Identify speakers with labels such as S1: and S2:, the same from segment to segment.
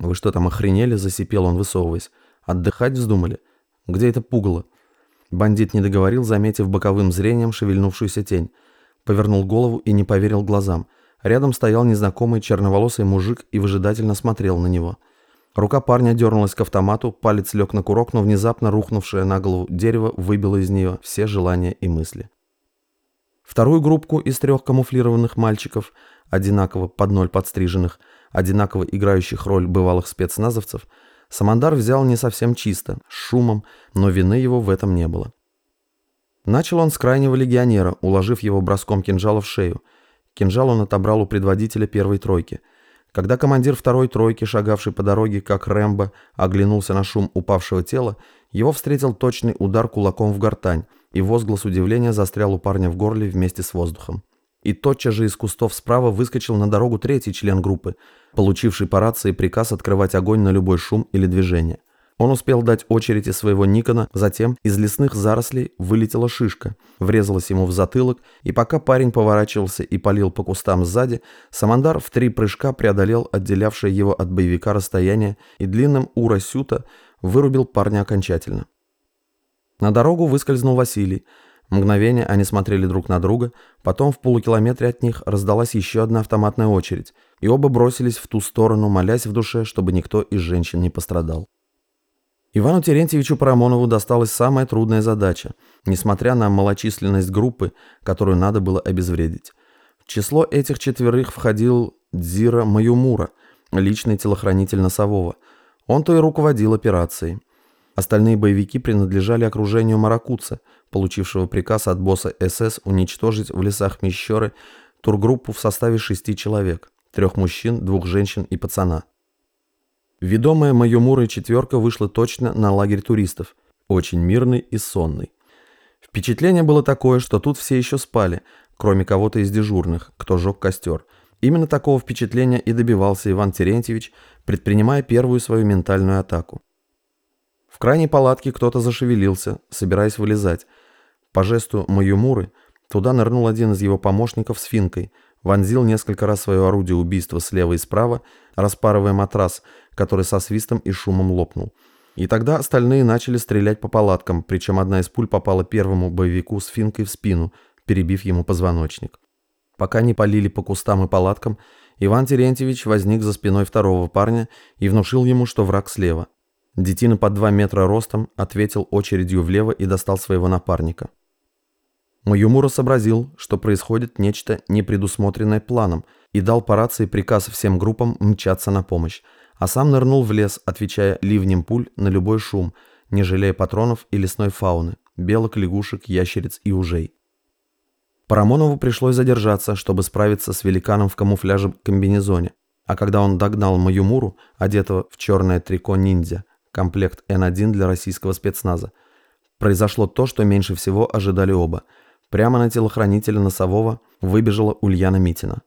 S1: «Вы что там, охренели?» – засипел он, высовываясь. «Отдыхать вздумали? Где это пугало?» Бандит не договорил, заметив боковым зрением шевельнувшуюся тень. Повернул голову и не поверил глазам. Рядом стоял незнакомый черноволосый мужик и выжидательно смотрел на него. Рука парня дернулась к автомату, палец лег на курок, но внезапно рухнувшее на голову дерево выбило из нее все желания и мысли. Вторую группку из трех камуфлированных мальчиков, одинаково под ноль подстриженных, одинаково играющих роль бывалых спецназовцев, Самандар взял не совсем чисто, с шумом, но вины его в этом не было. Начал он с крайнего легионера, уложив его броском кинжала в шею. Кинжал он отобрал у предводителя первой тройки. Когда командир второй тройки, шагавший по дороге, как Рэмбо, оглянулся на шум упавшего тела, его встретил точный удар кулаком в гортань, и возглас удивления застрял у парня в горле вместе с воздухом. И тотчас же из кустов справа выскочил на дорогу третий член группы, получивший по рации приказ открывать огонь на любой шум или движение. Он успел дать очередь из своего Никона, затем из лесных зарослей вылетела шишка, врезалась ему в затылок, и пока парень поворачивался и палил по кустам сзади, Самандар в три прыжка преодолел отделявшее его от боевика расстояние и длинным ура сюта вырубил парня окончательно. На дорогу выскользнул Василий. Мгновение они смотрели друг на друга, потом в полукилометре от них раздалась еще одна автоматная очередь, и оба бросились в ту сторону, молясь в душе, чтобы никто из женщин не пострадал. Ивану Терентьевичу Парамонову досталась самая трудная задача, несмотря на малочисленность группы, которую надо было обезвредить. В число этих четверых входил Дзира Маюмура, личный телохранитель Носового. Он-то и руководил операцией. Остальные боевики принадлежали окружению Маракуца, получившего приказ от босса СС уничтожить в лесах Мещеры тургруппу в составе шести человек, трех мужчин, двух женщин и пацана. Ведомая Майомурой четверка вышла точно на лагерь туристов, очень мирный и сонный. Впечатление было такое, что тут все еще спали, кроме кого-то из дежурных, кто жег костер. Именно такого впечатления и добивался Иван Терентьевич, предпринимая первую свою ментальную атаку. Крайней палатке кто-то зашевелился, собираясь вылезать. По жесту Майомуры туда нырнул один из его помощников с финкой – вонзил несколько раз свое орудие убийства слева и справа, распарывая матрас, который со свистом и шумом лопнул. И тогда остальные начали стрелять по палаткам, причем одна из пуль попала первому боевику с финкой в спину, перебив ему позвоночник. Пока не полили по кустам и палаткам, Иван Терентьевич возник за спиной второго парня и внушил ему, что враг слева. Детина под два метра ростом ответил очередью влево и достал своего напарника. Маюмура сообразил, что происходит нечто непредусмотренное планом, и дал по рации приказ всем группам мчаться на помощь, а сам нырнул в лес, отвечая ливнем пуль на любой шум, не жалея патронов и лесной фауны, белок, лягушек, ящериц и ужей. Парамонову пришлось задержаться, чтобы справиться с великаном в камуфляже комбинезоне, а когда он догнал Маюмуру, одетого в черное трико ниндзя, комплект Н1 для российского спецназа, произошло то, что меньше всего ожидали оба – Прямо на телохранителя носового выбежала Ульяна Митина.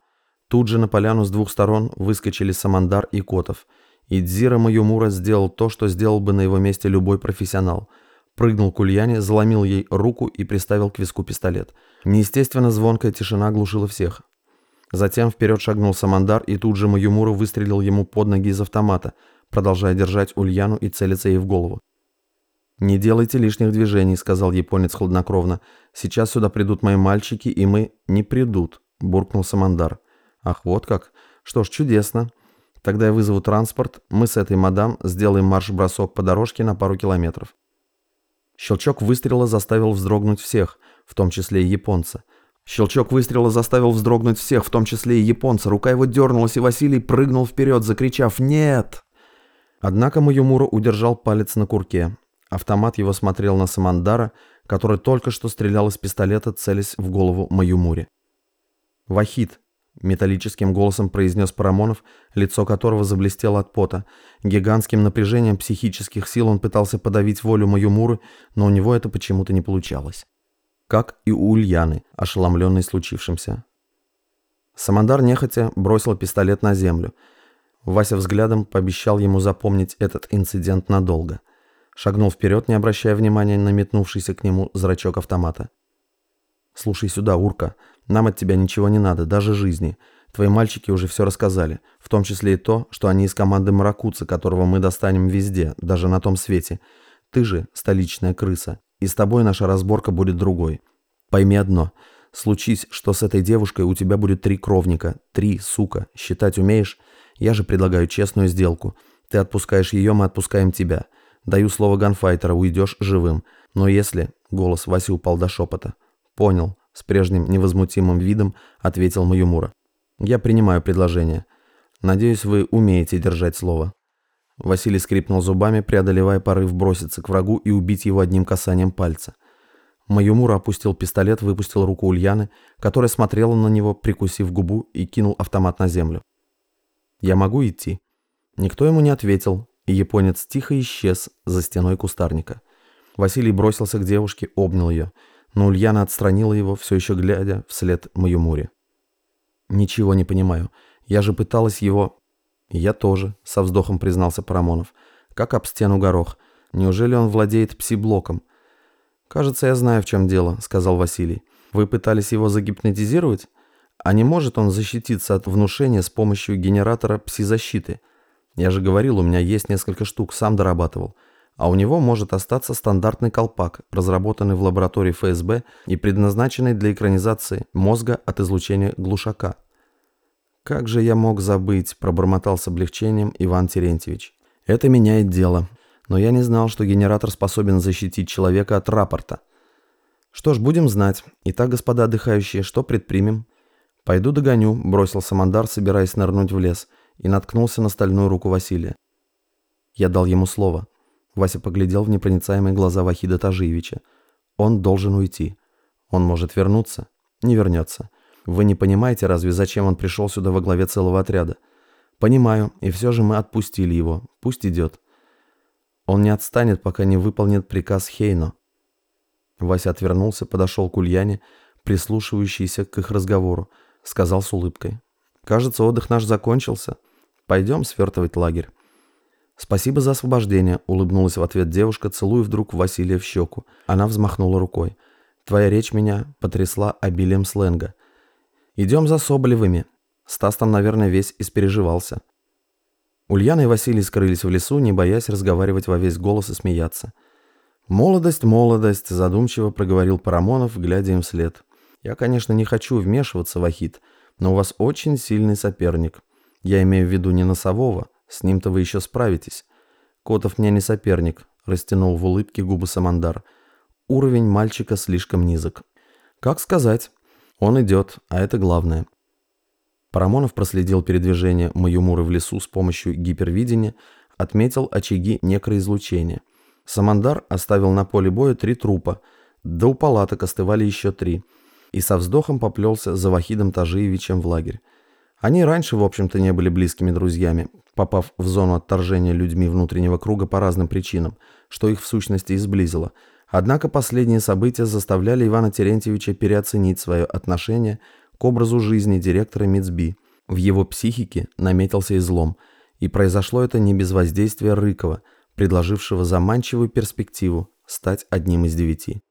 S1: Тут же на поляну с двух сторон выскочили Самандар и Котов. И Дзира Маюмура сделал то, что сделал бы на его месте любой профессионал. Прыгнул к Ульяне, заломил ей руку и приставил к виску пистолет. Неестественно звонкая тишина глушила всех. Затем вперед шагнул Самандар, и тут же Маюмура выстрелил ему под ноги из автомата, продолжая держать Ульяну и целиться ей в голову. «Не делайте лишних движений», — сказал японец хладнокровно. «Сейчас сюда придут мои мальчики, и мы...» «Не придут», — буркнул Самандар. «Ах, вот как. Что ж, чудесно. Тогда я вызову транспорт, мы с этой мадам сделаем марш-бросок по дорожке на пару километров». Щелчок выстрела заставил вздрогнуть всех, в том числе и японца. Щелчок выстрела заставил вздрогнуть всех, в том числе и японца. Рука его дернулась, и Василий прыгнул вперед, закричав «Нет!». Однако Маюмура удержал палец на курке. Автомат его смотрел на Самандара, который только что стрелял из пистолета, целясь в голову Маюмури. «Вахид», — металлическим голосом произнес Парамонов, лицо которого заблестело от пота. Гигантским напряжением психических сил он пытался подавить волю Маюмуры, но у него это почему-то не получалось. Как и у Ульяны, ошеломленной случившимся. Самандар нехотя бросил пистолет на землю. Вася взглядом пообещал ему запомнить этот инцидент надолго — Шагнул вперед, не обращая внимания на метнувшийся к нему зрачок автомата. «Слушай сюда, Урка, нам от тебя ничего не надо, даже жизни. Твои мальчики уже все рассказали, в том числе и то, что они из команды Маракуца, которого мы достанем везде, даже на том свете. Ты же столичная крыса, и с тобой наша разборка будет другой. Пойми одно. Случись, что с этой девушкой у тебя будет три кровника. Три, сука. Считать умеешь? Я же предлагаю честную сделку. Ты отпускаешь ее, мы отпускаем тебя. Даю слово ганфайтера, уйдешь живым. Но если...» Голос Васи упал до шепота. «Понял», — с прежним невозмутимым видом ответил Маюмура. «Я принимаю предложение. Надеюсь, вы умеете держать слово». Василий скрипнул зубами, преодолевая порыв броситься к врагу и убить его одним касанием пальца. Маюмура опустил пистолет, выпустил руку Ульяны, которая смотрела на него, прикусив губу, и кинул автомат на землю. «Я могу идти?» Никто ему не ответил, и японец тихо исчез за стеной кустарника. Василий бросился к девушке, обнял ее, но Ульяна отстранила его, все еще глядя вслед Маюмуре. «Ничего не понимаю. Я же пыталась его...» «Я тоже», — со вздохом признался Парамонов. «Как об стену горох. Неужели он владеет пси-блоком?» «Кажется, я знаю, в чем дело», — сказал Василий. «Вы пытались его загипнотизировать? А не может он защититься от внушения с помощью генератора пси-защиты?» Я же говорил, у меня есть несколько штук, сам дорабатывал. А у него может остаться стандартный колпак, разработанный в лаборатории ФСБ и предназначенный для экранизации мозга от излучения глушака. «Как же я мог забыть?» – пробормотал с облегчением Иван Терентьевич. «Это меняет дело. Но я не знал, что генератор способен защитить человека от рапорта. Что ж, будем знать. Итак, господа отдыхающие, что предпримем?» «Пойду догоню», – бросил Самандар, собираясь нырнуть в лес – и наткнулся на стальную руку Василия. Я дал ему слово. Вася поглядел в непроницаемые глаза Вахида Тажиевича. Он должен уйти. Он может вернуться. Не вернется. Вы не понимаете, разве зачем он пришел сюда во главе целого отряда? Понимаю, и все же мы отпустили его. Пусть идет. Он не отстанет, пока не выполнит приказ Хейно. Вася отвернулся, подошел к Ульяне, прислушивающейся к их разговору, сказал с улыбкой. Кажется, отдых наш закончился. Пойдем свертывать лагерь. Спасибо за освобождение, улыбнулась в ответ девушка, целуя вдруг Василия в щеку. Она взмахнула рукой. Твоя речь меня потрясла обилием сленга. Идем за Соболевыми. Стас там, наверное, весь испереживался. Ульяна и Василий скрылись в лесу, не боясь разговаривать во весь голос и смеяться. «Молодость, молодость», – задумчиво проговорил Парамонов, глядя им вслед. «Я, конечно, не хочу вмешиваться в Ахит, но у вас очень сильный соперник. Я имею в виду не носового, с ним-то вы еще справитесь. Котов мне не соперник, растянул в улыбке губы Самандар. Уровень мальчика слишком низок. Как сказать? Он идет, а это главное. Парамонов проследил передвижение Маюмуры в лесу с помощью гипервидения, отметил очаги некроизлучения. Самандар оставил на поле боя три трупа, да у палаток остывали еще три – и со вздохом поплелся за Вахидом Тажиевичем в лагерь. Они раньше, в общем-то, не были близкими друзьями, попав в зону отторжения людьми внутреннего круга по разным причинам, что их в сущности и сблизило. Однако последние события заставляли Ивана Терентьевича переоценить свое отношение к образу жизни директора МИЦБИ. В его психике наметился излом, и произошло это не без воздействия Рыкова, предложившего заманчивую перспективу стать одним из девяти.